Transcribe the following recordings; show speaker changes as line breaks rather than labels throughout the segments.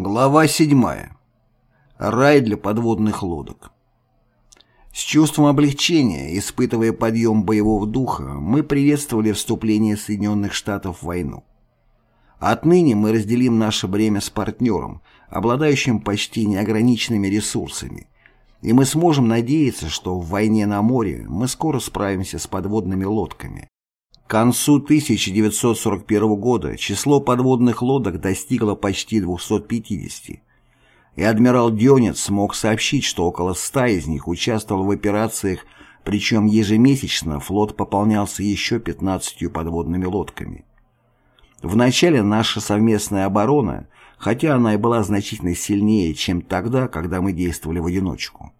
Глава 7. Рай для подводных лодок. С чувством облегчения, испытывая подъем боевого духа, мы приветствовали вступление Соединенных Штатов в войну. Отныне мы разделим наше бремя с партнером, обладающим почти неограниченными ресурсами, и мы сможем надеяться, что в войне на море мы скоро справимся с подводными лодками. К концу 1941 года число подводных лодок достигло почти 250, и адмирал Дёнец смог сообщить, что около 100 из них участвовал в операциях, причем ежемесячно флот пополнялся еще 15 подводными лодками. Вначале наша совместная оборона, хотя она и была значительно сильнее, чем тогда, когда мы действовали в одиночку,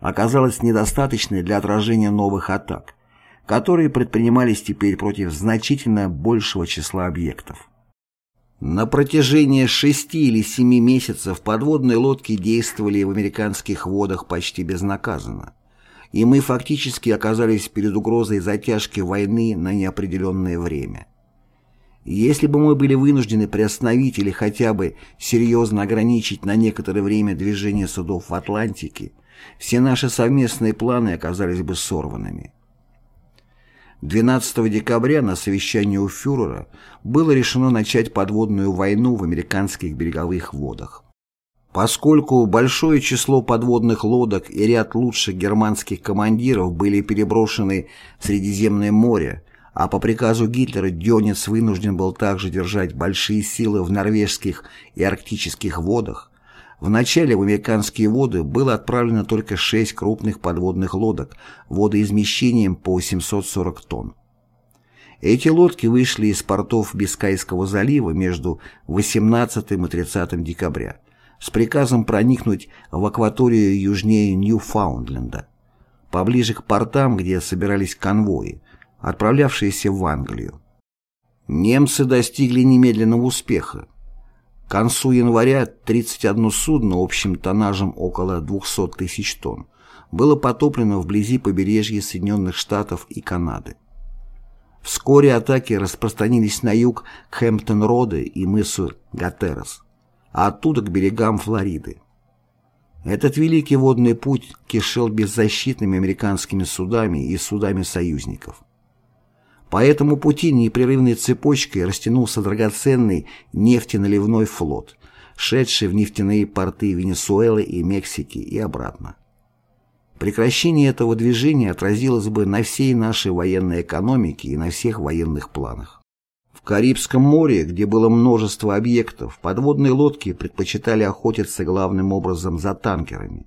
оказалась недостаточной для отражения новых атак, которые предпринимались теперь против значительно большего числа объектов. На протяжении шести или семи месяцев подводные лодки действовали в американских водах почти безнаказанно, и мы фактически оказались перед угрозой затяжки войны на неопределенное время. Если бы мы были вынуждены приостановить или хотя бы серьезно ограничить на некоторое время движение судов в Атлантике, все наши совместные планы оказались бы сорванными. 12 декабря на совещании у фюрера было решено начать подводную войну в американских береговых водах. Поскольку большое число подводных лодок и ряд лучших германских командиров были переброшены в Средиземное море, а по приказу Гитлера Дёнец вынужден был также держать большие силы в норвежских и арктических водах, Вначале в американские воды было отправлено только шесть крупных подводных лодок водоизмещением по 740 тонн. Эти лодки вышли из портов Бискайского залива между 18 и 30 декабря с приказом проникнуть в акваторию южнее Ньюфаундленда, поближе к портам, где собирались конвои, отправлявшиеся в Англию. Немцы достигли немедленного успеха. Концу января 31 судно общим тоннажем около 200 тысяч тонн было потоплено вблизи побережья Соединенных Штатов и Канады. Вскоре атаки распространились на юг к Хэмптон-Роде и мысу Гатерос, а оттуда к берегам Флориды. Этот великий водный путь кишел беззащитными американскими судами и судами союзников. По этому пути непрерывной цепочкой растянулся драгоценный нефтеналивной флот, шедший в нефтяные порты Венесуэлы и Мексики и обратно. Прекращение этого движения отразилось бы на всей нашей военной экономике и на всех военных планах. В Карибском море, где было множество объектов, подводные лодки предпочитали охотиться главным образом за танкерами.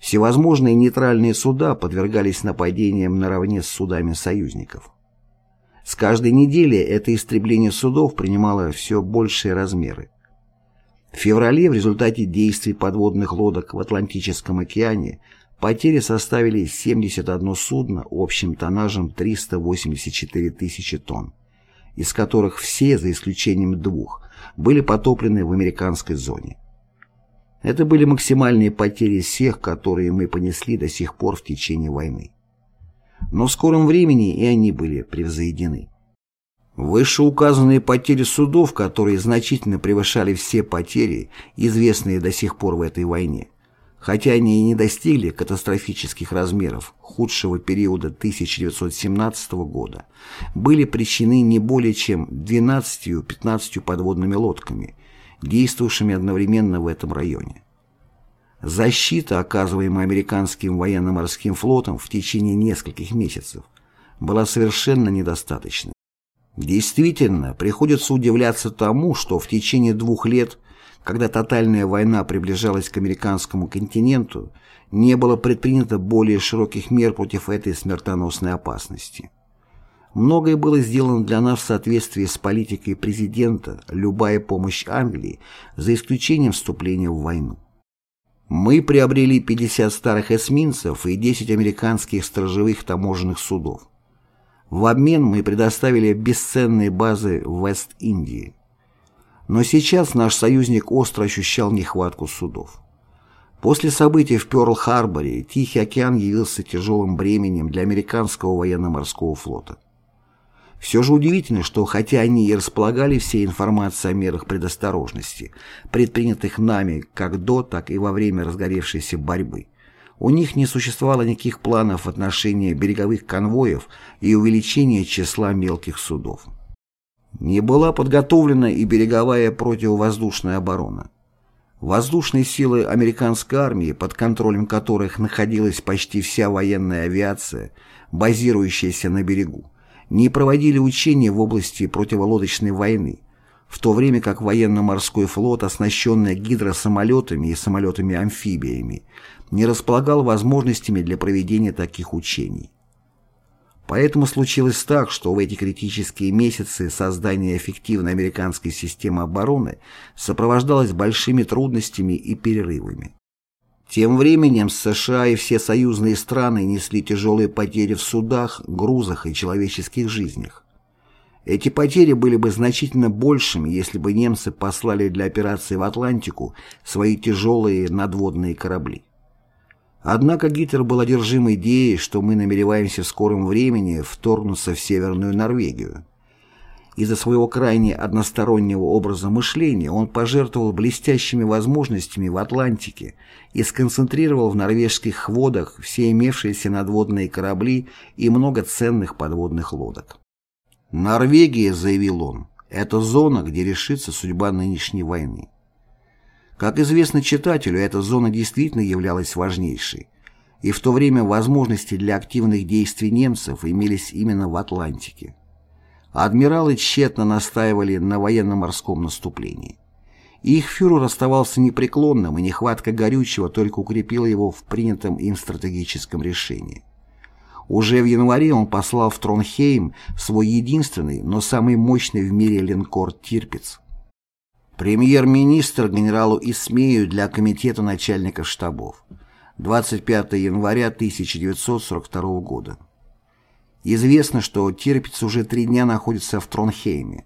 Всевозможные нейтральные суда подвергались нападениям наравне с судами союзников. С каждой недели это истребление судов принимало все большие размеры. В феврале в результате действий подводных лодок в Атлантическом океане потери составили 71 судно общим тоннажем 384 тысячи тонн, из которых все, за исключением двух, были потоплены в американской зоне. Это были максимальные потери всех, которые мы понесли до сих пор в течение войны но в скором времени и они были превзойдены. Вышеуказанные потери судов, которые значительно превышали все потери, известные до сих пор в этой войне, хотя они и не достигли катастрофических размеров худшего периода 1917 года, были причинены не более чем 12-15 подводными лодками, действовавшими одновременно в этом районе. Защита, оказываемая американским военно-морским флотом в течение нескольких месяцев, была совершенно недостаточной. Действительно, приходится удивляться тому, что в течение двух лет, когда тотальная война приближалась к американскому континенту, не было предпринято более широких мер против этой смертоносной опасности. Многое было сделано для нас в соответствии с политикой президента, любая помощь Англии, за исключением вступления в войну. Мы приобрели 50 старых эсминцев и 10 американских сторожевых таможенных судов. В обмен мы предоставили бесценные базы в Вест-Индии. Но сейчас наш союзник остро ощущал нехватку судов. После событий в Пёрл-Харборе Тихий океан явился тяжелым бременем для американского военно-морского флота. Все же удивительно, что хотя они и располагали всей информацией о мерах предосторожности, предпринятых нами как до, так и во время разгоревшейся борьбы, у них не существовало никаких планов в отношении береговых конвоев и увеличения числа мелких судов. Не была подготовлена и береговая противовоздушная оборона. Воздушные силы американской армии, под контролем которых находилась почти вся военная авиация, базирующаяся на берегу, не проводили учения в области противолодочной войны, в то время как военно-морской флот, оснащенный гидросамолетами и самолетами-амфибиями, не располагал возможностями для проведения таких учений. Поэтому случилось так, что в эти критические месяцы создание эффективной американской системы обороны сопровождалось большими трудностями и перерывами. Тем временем США и все союзные страны несли тяжелые потери в судах, грузах и человеческих жизнях. Эти потери были бы значительно большими, если бы немцы послали для операции в Атлантику свои тяжелые надводные корабли. Однако Гитлер был одержим идеей, что мы намереваемся в скором времени вторгнуться в Северную Норвегию. Из-за своего крайне одностороннего образа мышления он пожертвовал блестящими возможностями в Атлантике и сконцентрировал в норвежских водах все имевшиеся надводные корабли и много ценных подводных лодок. «Норвегия», — заявил он, — «это зона, где решится судьба нынешней войны». Как известно читателю, эта зона действительно являлась важнейшей, и в то время возможности для активных действий немцев имелись именно в Атлантике. Адмиралы тщетно настаивали на военно-морском наступлении. Их фюрер оставался непреклонным, и нехватка горючего только укрепила его в принятом им стратегическом решении. Уже в январе он послал в Тронхейм свой единственный, но самый мощный в мире линкор «Тирпиц», Премьер-министр генералу Исмею для Комитета начальников штабов. 25 января 1942 года. Известно, что Тирпиц уже три дня находится в Тронхейме.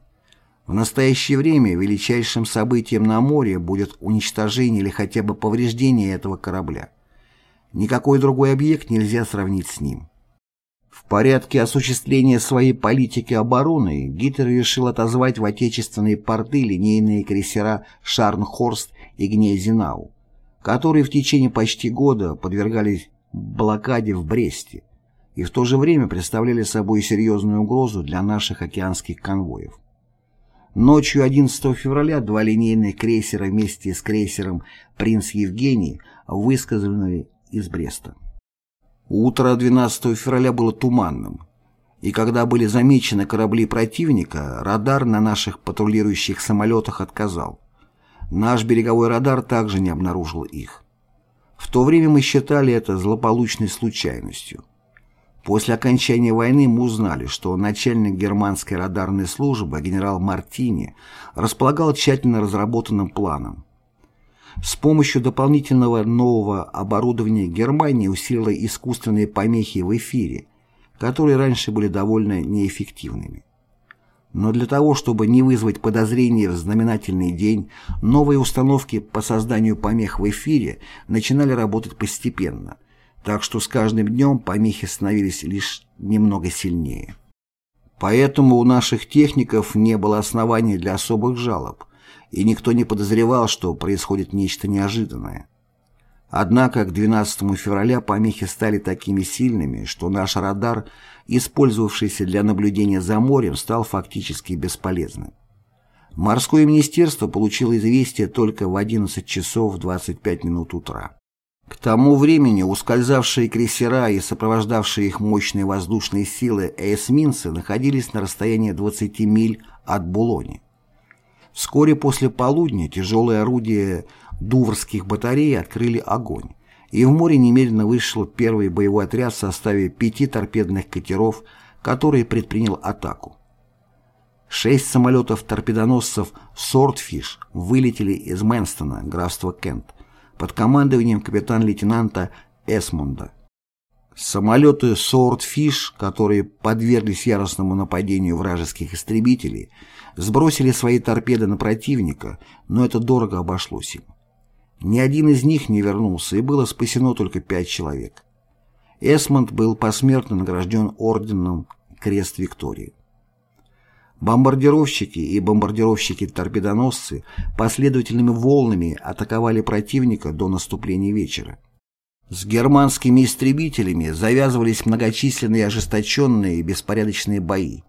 В настоящее время величайшим событием на море будет уничтожение или хотя бы повреждение этого корабля. Никакой другой объект нельзя сравнить с ним. В порядке осуществления своей политики обороны Гитлер решил отозвать в отечественные порты линейные крейсера «Шарнхорст» и «Гнезенау», которые в течение почти года подвергались блокаде в Бресте и в то же время представляли собой серьезную угрозу для наших океанских конвоев. Ночью 11 февраля два линейных крейсера вместе с крейсером «Принц Евгений» высказаны из Бреста. Утро 12 февраля было туманным, и когда были замечены корабли противника, радар на наших патрулирующих самолетах отказал. Наш береговой радар также не обнаружил их. В то время мы считали это злополучной случайностью. После окончания войны мы узнали, что начальник германской радарной службы генерал Мартини располагал тщательно разработанным планом, с помощью дополнительного нового оборудования Германия усилила искусственные помехи в эфире, которые раньше были довольно неэффективными. Но для того, чтобы не вызвать подозрения в знаменательный день, новые установки по созданию помех в эфире начинали работать постепенно, так что с каждым днем помехи становились лишь немного сильнее. Поэтому у наших техников не было оснований для особых жалоб – и никто не подозревал, что происходит нечто неожиданное. Однако к 12 февраля помехи стали такими сильными, что наш радар, использовавшийся для наблюдения за морем, стал фактически бесполезным. Морское министерство получило известие только в 11 часов 25 минут утра. К тому времени ускользавшие крейсера и сопровождавшие их мощные воздушные силы эсминцы находились на расстоянии 20 миль от Булони. Вскоре после полудня тяжелые орудия дуврских батарей открыли огонь, и в море немедленно вышел первый боевой отряд в составе пяти торпедных катеров, который предпринял атаку. Шесть самолетов-торпедоносцев «Суордфиш» вылетели из Мэнстона, графства Кент, под командованием капитан-лейтенанта Эсмонда. Самолеты «Суордфиш», которые подверглись яростному нападению вражеских истребителей, сбросили свои торпеды на противника, но это дорого обошлось им. Ни один из них не вернулся, и было спасено только пять человек. Эсмонд был посмертно награжден орденом Крест Виктории. Бомбардировщики и бомбардировщики-торпедоносцы последовательными волнами атаковали противника до наступления вечера. С германскими истребителями завязывались многочисленные ожесточенные и беспорядочные бои,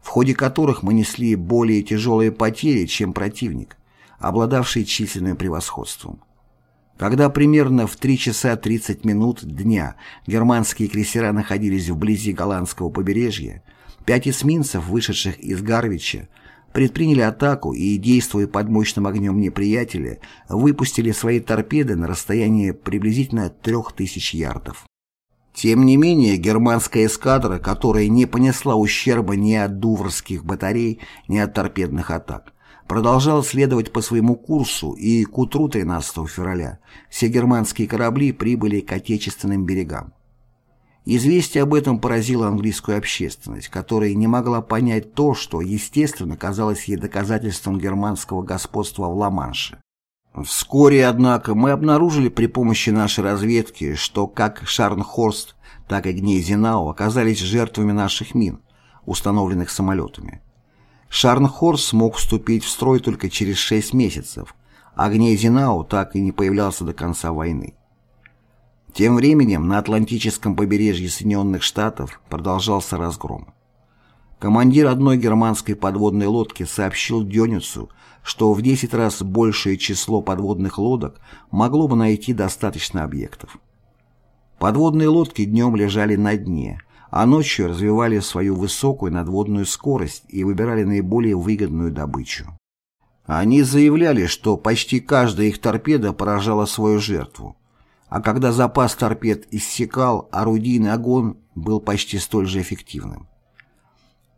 в ходе которых мы несли более тяжелые потери, чем противник, обладавший численным превосходством. Когда примерно в 3 часа 30 минут дня германские крейсера находились вблизи голландского побережья, пять эсминцев, вышедших из Гарвича, предприняли атаку и, действуя под мощным огнем неприятеля, выпустили свои торпеды на расстояние приблизительно 3000 ярдов. Тем не менее, германская эскадра, которая не понесла ущерба ни от дуврских батарей, ни от торпедных атак, продолжала следовать по своему курсу, и к утру 13 февраля все германские корабли прибыли к отечественным берегам. Известие об этом поразило английскую общественность, которая не могла понять то, что, естественно, казалось ей доказательством германского господства в Ла-Манше. Вскоре, однако, мы обнаружили при помощи нашей разведки, что как Шарнхорст, так и Гнейзенау оказались жертвами наших мин, установленных самолетами. Шарнхорст смог вступить в строй только через 6 месяцев, а Гнейзенау так и не появлялся до конца войны. Тем временем на Атлантическом побережье Соединенных Штатов продолжался разгром. Командир одной германской подводной лодки сообщил Дёницу, что в 10 раз большее число подводных лодок могло бы найти достаточно объектов. Подводные лодки днем лежали на дне, а ночью развивали свою высокую надводную скорость и выбирали наиболее выгодную добычу. Они заявляли, что почти каждая их торпеда поражала свою жертву, а когда запас торпед иссякал, орудийный огонь был почти столь же эффективным.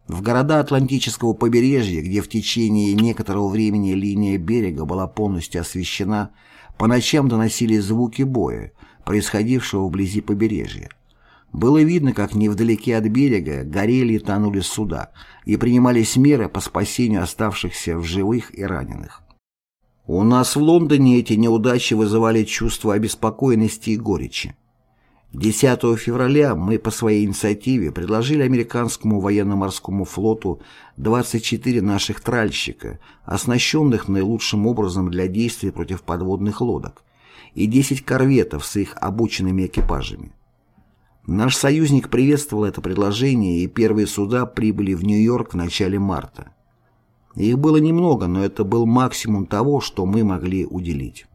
В города Атлантического побережья, где в течение некоторого времени линия берега была полностью освещена, по ночам доносились звуки боя, происходившего вблизи побережья. Было видно, как невдалеке от берега горели и тонули суда, и принимались меры по спасению оставшихся в живых и раненых. У нас в Лондоне эти неудачи вызывали чувство обеспокоенности и горечи. 10 февраля мы по своей инициативе предложили американскому военно-морскому флоту 24 наших тральщика, оснащенных наилучшим образом для действий против подводных лодок, и 10 корветов с их обученными экипажами. Наш союзник приветствовал это предложение, и первые суда прибыли в Нью-Йорк в начале марта. Их было немного, но это был максимум того, что мы могли уделить.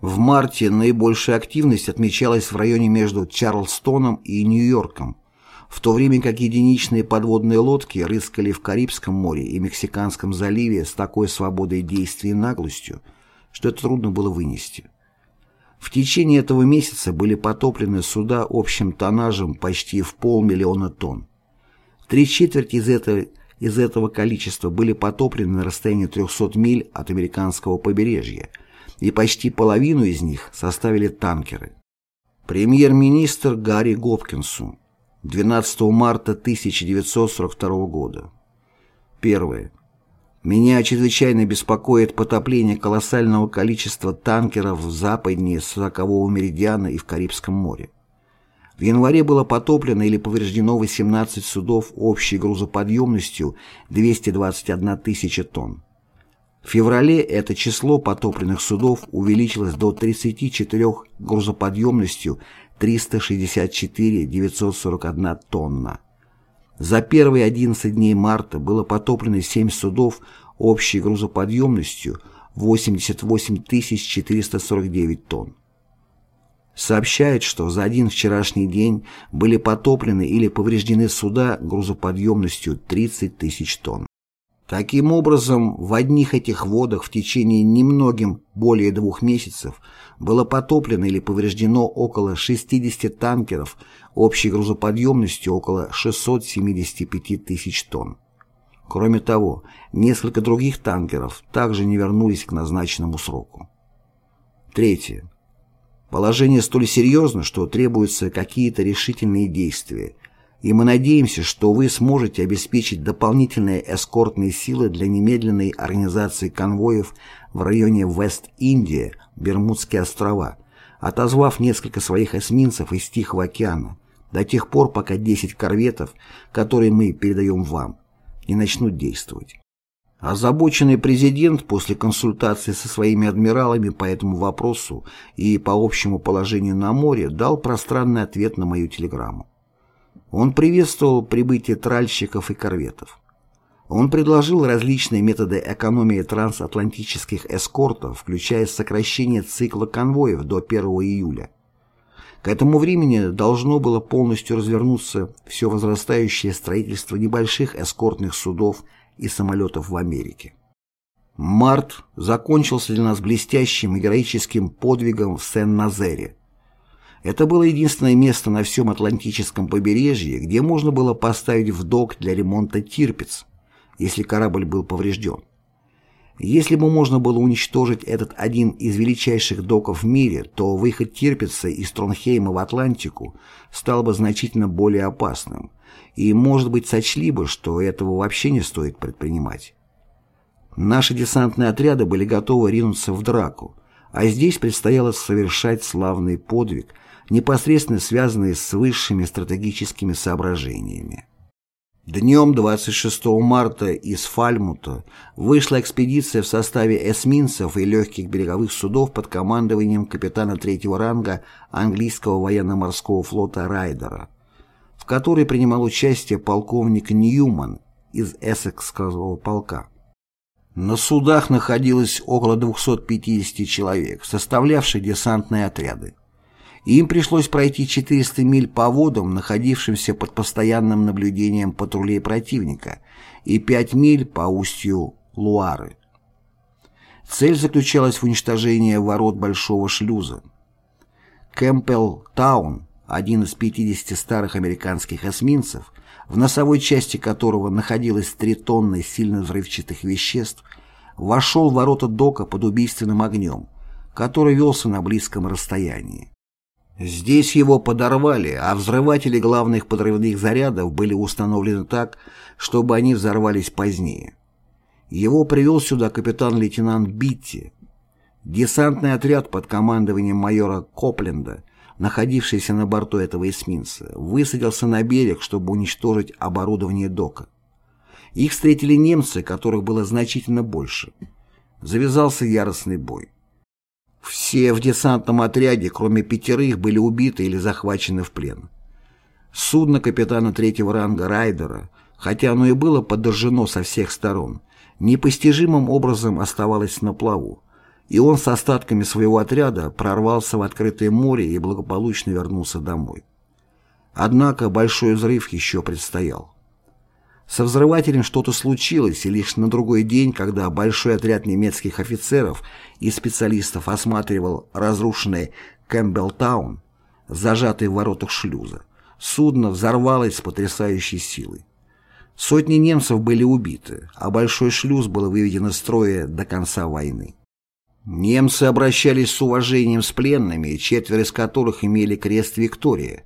В марте наибольшая активность отмечалась в районе между Чарльстоном и Нью-Йорком, в то время как единичные подводные лодки рыскали в Карибском море и Мексиканском заливе с такой свободой действий и наглостью, что это трудно было вынести. В течение этого месяца были потоплены суда общим тоннажем почти в полмиллиона тонн. Три четверти из этой из этого количества были потоплены на расстоянии 300 миль от американского побережья, и почти половину из них составили танкеры. Премьер-министр Гарри Гопкинсу 12 марта 1942 года. Первое. Меня чрезвычайно беспокоит потопление колоссального количества танкеров в западнее 40-го меридиана и в Карибском море. В январе было потоплено или повреждено 18 судов общей грузоподъемностью 221 тысяча тонн. В феврале это число потопленных судов увеличилось до 34 грузоподъемностью 364 941 тонна. За первые 11 дней марта было потоплено 7 судов общей грузоподъемностью 88 449 тонн сообщает, что за один вчерашний день были потоплены или повреждены суда грузоподъемностью 30 тысяч тонн. Таким образом, в одних этих водах в течение немногим более двух месяцев было потоплено или повреждено около 60 танкеров общей грузоподъемностью около 675 тысяч тонн. Кроме того, несколько других танкеров также не вернулись к назначенному сроку. Третье. Положение столь серьезно, что требуются какие-то решительные действия, и мы надеемся, что вы сможете обеспечить дополнительные эскортные силы для немедленной организации конвоев в районе Вест-Индия, Бермудские острова, отозвав несколько своих эсминцев из Тихого океана, до тех пор, пока 10 корветов, которые мы передаем вам, и начнут действовать. Озабоченный президент после консультации со своими адмиралами по этому вопросу и по общему положению на море дал пространный ответ на мою телеграмму. Он приветствовал прибытие тральщиков и корветов. Он предложил различные методы экономии трансатлантических эскортов, включая сокращение цикла конвоев до 1 июля. К этому времени должно было полностью развернуться все возрастающее строительство небольших эскортных судов и самолетов в Америке. Март закончился для нас блестящим и героическим подвигом в Сен-Назере. Это было единственное место на всем Атлантическом побережье, где можно было поставить в док для ремонта Тирпиц, если корабль был поврежден. Если бы можно было уничтожить этот один из величайших доков в мире, то выход Тирпица из Тронхейма в Атлантику стал бы значительно более опасным, и, может быть, сочли бы, что этого вообще не стоит предпринимать. Наши десантные отряды были готовы ринуться в драку, а здесь предстояло совершать славный подвиг, непосредственно связанный с высшими стратегическими соображениями. Днем 26 марта из Фальмута вышла экспедиция в составе эсминцев и легких береговых судов под командованием капитана третьего ранга английского военно-морского флота Райдера, в которой принимал участие полковник Ньюман из Эссекского полка. На судах находилось около 250 человек, составлявших десантные отряды им пришлось пройти 400 миль по водам, находившимся под постоянным наблюдением патрулей противника, и 5 миль по устью Луары. Цель заключалась в уничтожении ворот Большого шлюза. Кэмпбелл Таун, один из 50 старых американских эсминцев, в носовой части которого находилось 3 тонны сильно взрывчатых веществ, вошел в ворота дока под убийственным огнем, который велся на близком расстоянии. Здесь его подорвали, а взрыватели главных подрывных зарядов были установлены так, чтобы они взорвались позднее. Его привел сюда капитан-лейтенант Битти. Десантный отряд под командованием майора Копленда, находившийся на борту этого эсминца, высадился на берег, чтобы уничтожить оборудование дока. Их встретили немцы, которых было значительно больше. Завязался яростный бой. Все в десантном отряде, кроме пятерых, были убиты или захвачены в плен. Судно капитана третьего ранга Райдера, хотя оно и было подожжено со всех сторон, непостижимым образом оставалось на плаву, и он с остатками своего отряда прорвался в открытое море и благополучно вернулся домой. Однако большой взрыв еще предстоял. Со взрывателем что-то случилось, и лишь на другой день, когда большой отряд немецких офицеров и специалистов осматривал разрушенный Кэмпбеллтаун, зажатый в воротах шлюза, судно взорвалось с потрясающей силой. Сотни немцев были убиты, а большой шлюз был выведен из строя до конца войны. Немцы обращались с уважением с пленными, четверо из которых имели крест Виктория,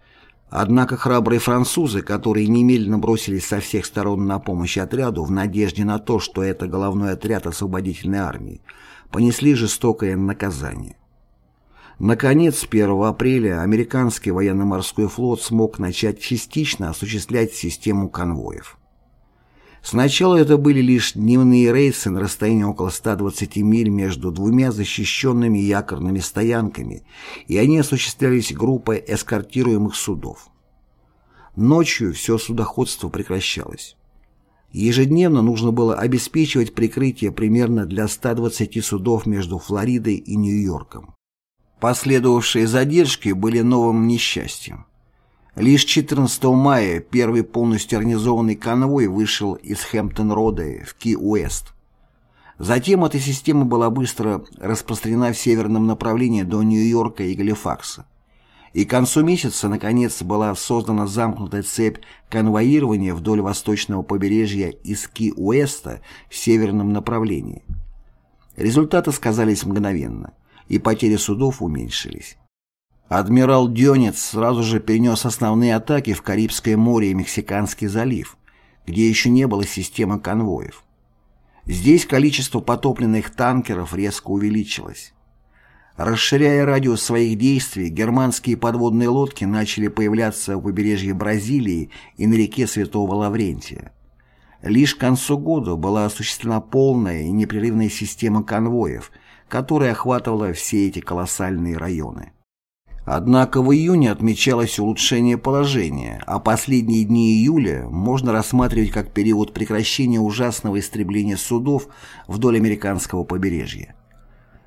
Однако храбрые французы, которые немедленно бросились со всех сторон на помощь отряду в надежде на то, что это головной отряд освободительной армии, понесли жестокое наказание. Наконец, 1 апреля американский военно-морской флот смог начать частично осуществлять систему конвоев. Сначала это были лишь дневные рейсы на расстоянии около 120 миль между двумя защищенными якорными стоянками, и они осуществлялись группой эскортируемых судов. Ночью все судоходство прекращалось. Ежедневно нужно было обеспечивать прикрытие примерно для 120 судов между Флоридой и Нью-Йорком. Последовавшие задержки были новым несчастьем. Лишь 14 мая первый полностью организованный конвой вышел из Хэмптон-Рода в Ки-Уэст. Затем эта система была быстро распространена в северном направлении до Нью-Йорка и Галифакса. И к концу месяца, наконец, была создана замкнутая цепь конвоирования вдоль восточного побережья из Ки-Уэста в северном направлении. Результаты сказались мгновенно, и потери судов уменьшились. Адмирал Дёнец сразу же перенес основные атаки в Карибское море и Мексиканский залив, где еще не было системы конвоев. Здесь количество потопленных танкеров резко увеличилось. Расширяя радиус своих действий, германские подводные лодки начали появляться у побережья Бразилии и на реке Святого Лаврентия. Лишь к концу года была осуществлена полная и непрерывная система конвоев, которая охватывала все эти колоссальные районы. Однако в июне отмечалось улучшение положения, а последние дни июля можно рассматривать как период прекращения ужасного истребления судов вдоль американского побережья.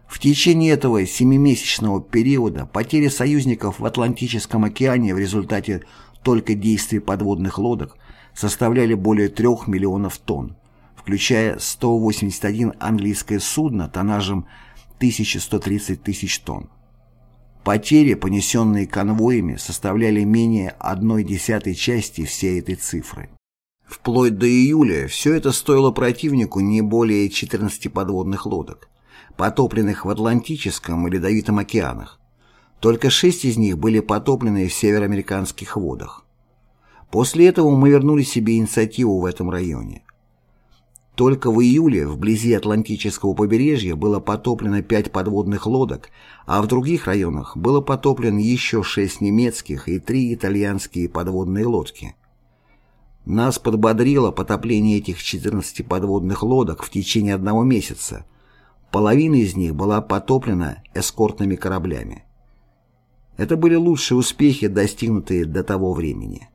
В течение этого семимесячного периода потери союзников в Атлантическом океане в результате только действий подводных лодок составляли более 3 миллионов тонн, включая 181 английское судно тоннажем 1130 тысяч тонн. Потери, понесенные конвоями, составляли менее одной десятой части всей этой цифры. Вплоть до июля все это стоило противнику не более 14 подводных лодок, потопленных в Атлантическом и Ледовитом океанах. Только шесть из них были потоплены в североамериканских водах. После этого мы вернули себе инициативу в этом районе. Только в июле вблизи Атлантического побережья было потоплено пять подводных лодок, а в других районах было потоплено еще шесть немецких и три итальянские подводные лодки. Нас подбодрило потопление этих 14 подводных лодок в течение одного месяца. Половина из них была потоплена эскортными кораблями. Это были лучшие успехи, достигнутые до того времени.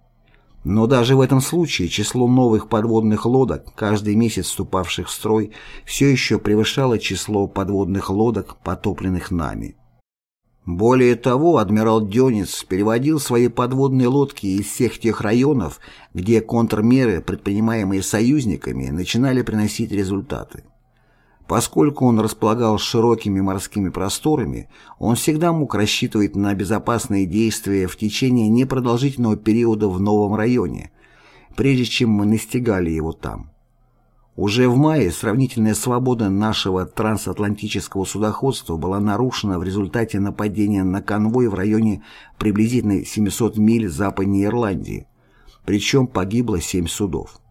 Но даже в этом случае число новых подводных лодок, каждый месяц вступавших в строй, все еще превышало число подводных лодок, потопленных нами. Более того, адмирал Дёнец переводил свои подводные лодки из всех тех районов, где контрмеры, предпринимаемые союзниками, начинали приносить результаты. Поскольку он располагал широкими морскими просторами, он всегда мог рассчитывать на безопасные действия в течение непродолжительного периода в новом районе, прежде чем мы настигали его там. Уже в мае сравнительная свобода нашего трансатлантического судоходства была нарушена в результате нападения на конвой в районе приблизительно 700 миль западнее Ирландии, причем погибло 7 судов.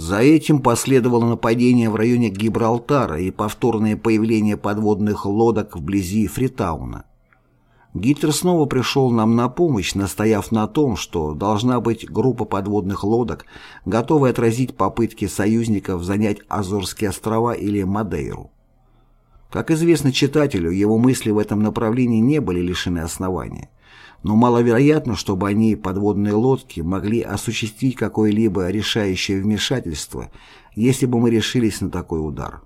За этим последовало нападение в районе Гибралтара и повторное появление подводных лодок вблизи Фритауна. Гитлер снова пришел нам на помощь, настояв на том, что должна быть группа подводных лодок, готовая отразить попытки союзников занять Азорские острова или Мадейру. Как известно читателю, его мысли в этом направлении не были лишены основания но маловероятно, чтобы они, подводные лодки, могли осуществить какое-либо решающее вмешательство, если бы мы решились на такой удар.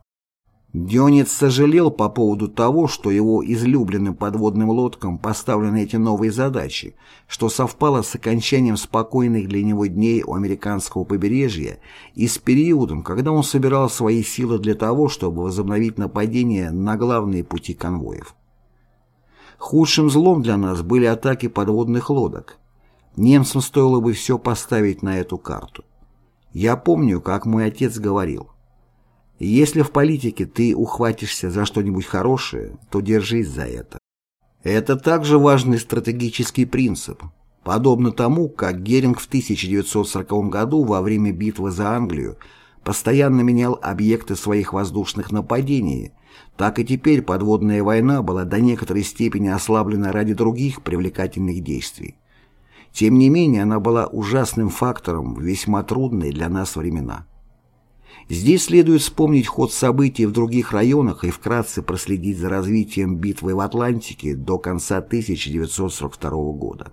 Дионец сожалел по поводу того, что его излюбленным подводным лодкам поставлены эти новые задачи, что совпало с окончанием спокойных для него дней у американского побережья и с периодом, когда он собирал свои силы для того, чтобы возобновить нападение на главные пути конвоев. Худшим злом для нас были атаки подводных лодок. Немцам стоило бы все поставить на эту карту. Я помню, как мой отец говорил, «Если в политике ты ухватишься за что-нибудь хорошее, то держись за это». Это также важный стратегический принцип, подобно тому, как Геринг в 1940 году во время битвы за Англию постоянно менял объекты своих воздушных нападений – так и теперь подводная война была до некоторой степени ослаблена ради других привлекательных действий. Тем не менее, она была ужасным фактором в весьма трудные для нас времена. Здесь следует вспомнить ход событий в других районах и вкратце проследить за развитием битвы в Атлантике до конца 1942 года.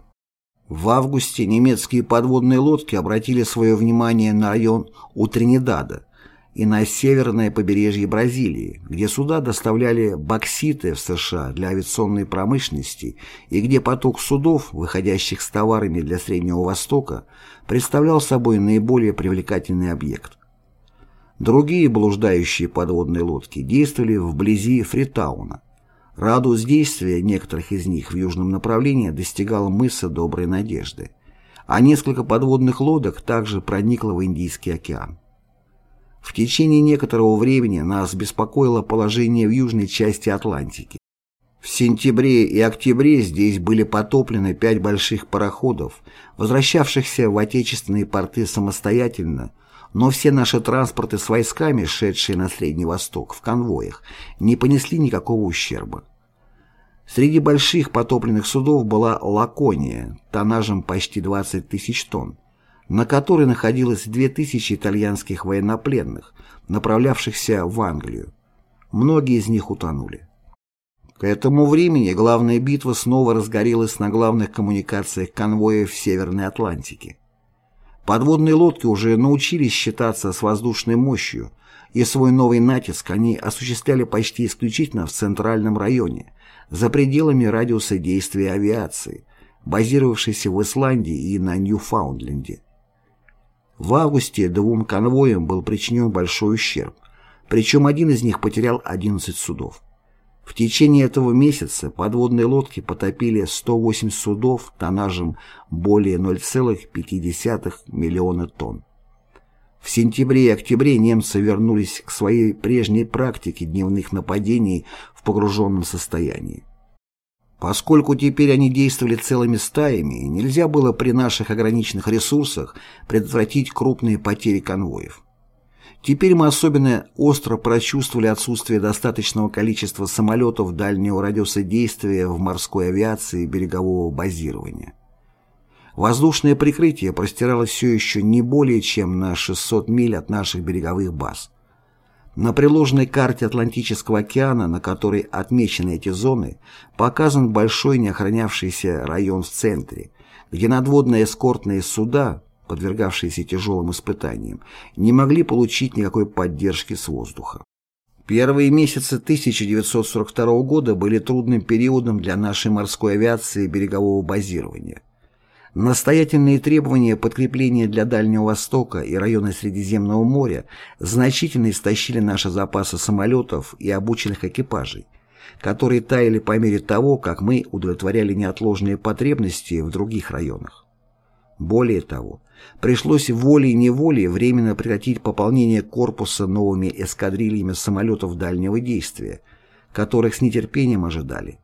В августе немецкие подводные лодки обратили свое внимание на район у Тринидада, и на северное побережье Бразилии, где суда доставляли бокситы в США для авиационной промышленности и где поток судов, выходящих с товарами для Среднего Востока, представлял собой наиболее привлекательный объект. Другие блуждающие подводные лодки действовали вблизи Фритауна. Радиус действия некоторых из них в южном направлении достигал мыса Доброй Надежды, а несколько подводных лодок также проникло в Индийский океан. В течение некоторого времени нас беспокоило положение в южной части Атлантики. В сентябре и октябре здесь были потоплены пять больших пароходов, возвращавшихся в отечественные порты самостоятельно, но все наши транспорты с войсками, шедшие на Средний Восток в конвоях, не понесли никакого ущерба. Среди больших потопленных судов была «Лакония» тоннажем почти 20 тысяч тонн, на которой находилось 2000 итальянских военнопленных, направлявшихся в Англию. Многие из них утонули. К этому времени главная битва снова разгорелась на главных коммуникациях конвоев Северной Атлантики. Подводные лодки уже научились считаться с воздушной мощью, и свой новый натиск они осуществляли почти исключительно в центральном районе, за пределами радиуса действия авиации, базировавшейся в Исландии и на Ньюфаундленде. В августе двум конвоям был причинен большой ущерб, причем один из них потерял 11 судов. В течение этого месяца подводные лодки потопили 108 судов тоннажем более 0,5 миллиона тонн. В сентябре и октябре немцы вернулись к своей прежней практике дневных нападений в погруженном состоянии. Поскольку теперь они действовали целыми стаями, нельзя было при наших ограниченных ресурсах предотвратить крупные потери конвоев. Теперь мы особенно остро прочувствовали отсутствие достаточного количества самолетов дальнего радиуса действия в морской авиации берегового базирования. Воздушное прикрытие простиралось все еще не более чем на 600 миль от наших береговых баз. На приложенной карте Атлантического океана, на которой отмечены эти зоны, показан большой неохранявшийся район в центре, где надводные эскортные суда, подвергавшиеся тяжелым испытаниям, не могли получить никакой поддержки с воздуха. Первые месяцы 1942 года были трудным периодом для нашей морской авиации берегового базирования. Настоятельные требования подкрепления для Дальнего Востока и района Средиземного моря значительно истощили наши запасы самолетов и обученных экипажей, которые таяли по мере того, как мы удовлетворяли неотложные потребности в других районах. Более того, пришлось волей-неволей временно прекратить пополнение корпуса новыми эскадрильями самолетов дальнего действия, которых с нетерпением ожидали.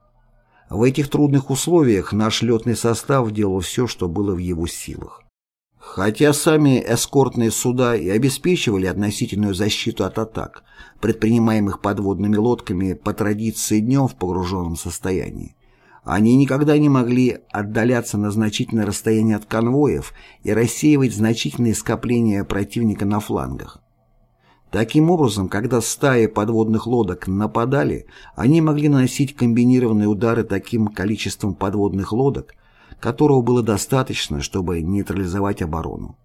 В этих трудных условиях наш летный состав делал все, что было в его силах. Хотя сами эскортные суда и обеспечивали относительную защиту от атак, предпринимаемых подводными лодками по традиции днем в погруженном состоянии, они никогда не могли отдаляться на значительное расстояние от конвоев и рассеивать значительные скопления противника на флангах. Таким образом, когда стаи подводных лодок нападали, они могли наносить комбинированные удары таким количеством подводных лодок, которого было достаточно, чтобы нейтрализовать оборону.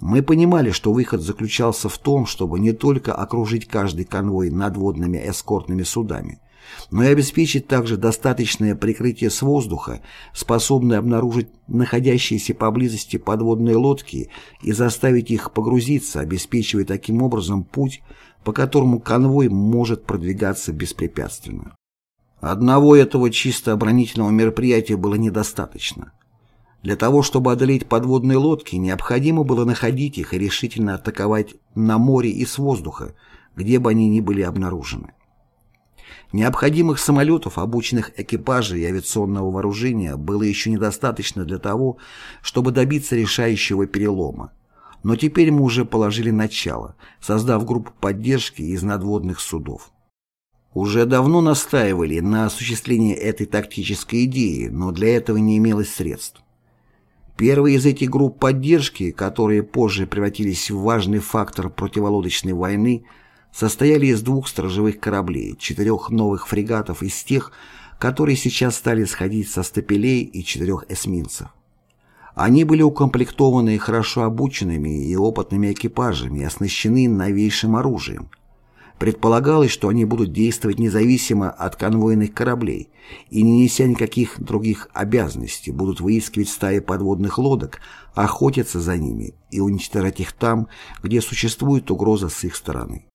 Мы понимали, что выход заключался в том, чтобы не только окружить каждый конвой надводными эскортными судами, но и обеспечить также достаточное прикрытие с воздуха, способное обнаружить находящиеся поблизости подводные лодки и заставить их погрузиться, обеспечивая таким образом путь, по которому конвой может продвигаться беспрепятственно. Одного этого чисто оборонительного мероприятия было недостаточно. Для того, чтобы одолеть подводные лодки, необходимо было находить их и решительно атаковать на море и с воздуха, где бы они ни были обнаружены. Необходимых самолетов, обученных экипажей и авиационного вооружения было еще недостаточно для того, чтобы добиться решающего перелома. Но теперь мы уже положили начало, создав группу поддержки из надводных судов. Уже давно настаивали на осуществлении этой тактической идеи, но для этого не имелось средств. Первые из этих групп поддержки, которые позже превратились в важный фактор противолодочной войны – состояли из двух сторожевых кораблей, четырех новых фрегатов из тех, которые сейчас стали сходить со стапелей и четырех эсминцев. Они были укомплектованы хорошо обученными и опытными экипажами и оснащены новейшим оружием. Предполагалось, что они будут действовать независимо от конвойных кораблей и, не неся никаких других обязанностей, будут выискивать стаи подводных лодок, охотиться за ними и уничтожать их там, где существует угроза с их стороны.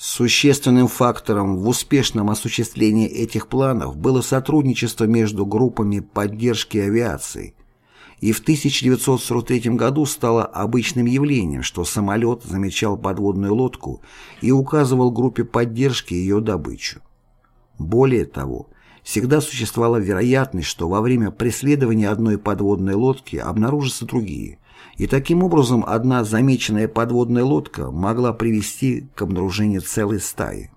Существенным фактором в успешном осуществлении этих планов было сотрудничество между группами поддержки авиации, и в 1943 году стало обычным явлением, что самолет замечал подводную лодку и указывал группе поддержки ее добычу. Более того, всегда существовала вероятность, что во время преследования одной подводной лодки обнаружатся другие – и таким образом одна замеченная подводная лодка могла привести к обнаружению целой стаи.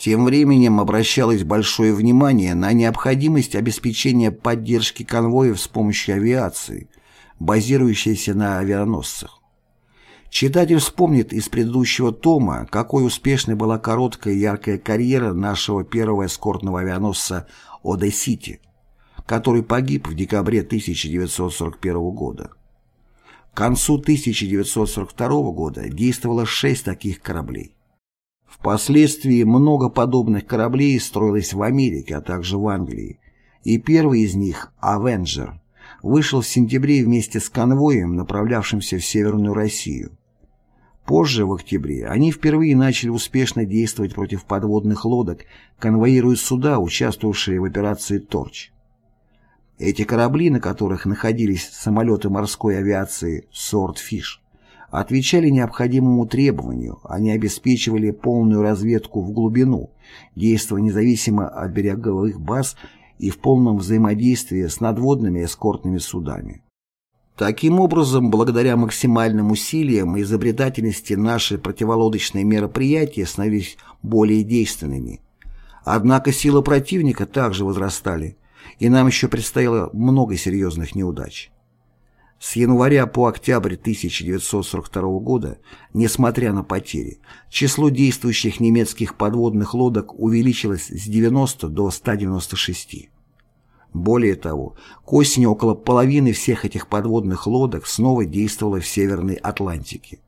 Тем временем обращалось большое внимание на необходимость обеспечения поддержки конвоев с помощью авиации, базирующаяся на авианосцах. Читатель вспомнит из предыдущего тома, какой успешной была короткая и яркая карьера нашего первого эскортного авианосца «Оде-Сити», который погиб в декабре 1941 года. К концу 1942 года действовало шесть таких кораблей. Впоследствии много подобных кораблей строилось в Америке, а также в Англии, и первый из них, «Авенджер», вышел в сентябре вместе с конвоем, направлявшимся в Северную Россию. Позже, в октябре, они впервые начали успешно действовать против подводных лодок, конвоируя суда, участвовавшие в операции «Торч». Эти корабли, на которых находились самолеты морской авиации «Сортфиш», отвечали необходимому требованию, они обеспечивали полную разведку в глубину, действуя независимо от береговых баз и в полном взаимодействии с надводными эскортными судами. Таким образом, благодаря максимальным усилиям и изобретательности наши противолодочные мероприятия становились более действенными. Однако силы противника также возрастали, и нам еще предстояло много серьезных неудач. С января по октябрь 1942 года, несмотря на потери, число действующих немецких подводных лодок увеличилось с 90 до 196. Более того, к осени около половины всех этих подводных лодок снова действовало в Северной Атлантике,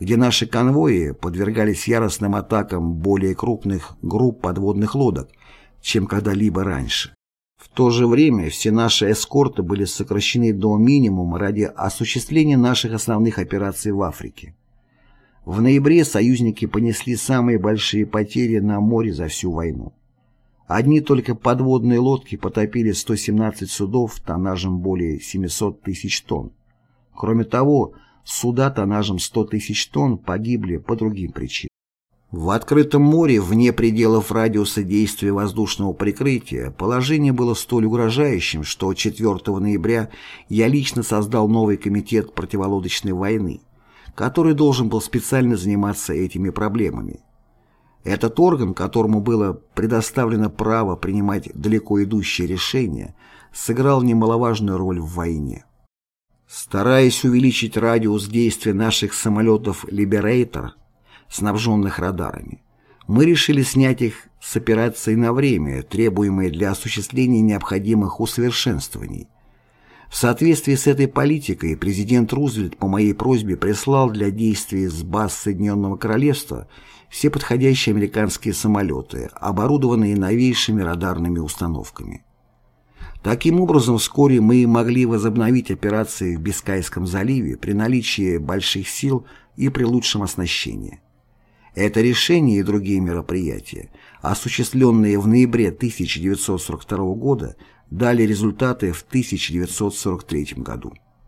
где наши конвои подвергались яростным атакам более крупных групп подводных лодок, чем когда-либо раньше. То же время все наши эскорты были сокращены до минимума ради осуществления наших основных операций в Африке. В ноябре союзники понесли самые большие потери на море за всю войну. Одни только подводные лодки потопили 117 судов тоннажем более 700 тысяч тонн. Кроме того, суда тоннажем 100 тысяч тонн погибли по другим причинам. В открытом море, вне пределов радиуса действия воздушного прикрытия, положение было столь угрожающим, что 4 ноября я лично создал новый комитет противолодочной войны, который должен был специально заниматься этими проблемами. Этот орган, которому было предоставлено право принимать далеко идущие решения, сыграл немаловажную роль в войне. Стараясь увеличить радиус действия наших самолетов «Либерейтор», снабженных радарами, мы решили снять их с операции на время, требуемое для осуществления необходимых усовершенствований. В соответствии с этой политикой президент Рузвельт по моей просьбе прислал для действий с баз Соединенного Королевства все подходящие американские самолеты, оборудованные новейшими радарными установками. Таким образом, вскоре мы могли возобновить операции в Бискайском заливе при наличии больших сил и при лучшем оснащении. Это решение и другие мероприятия, осуществленные в ноябре 1942 года, дали результаты в 1943 году.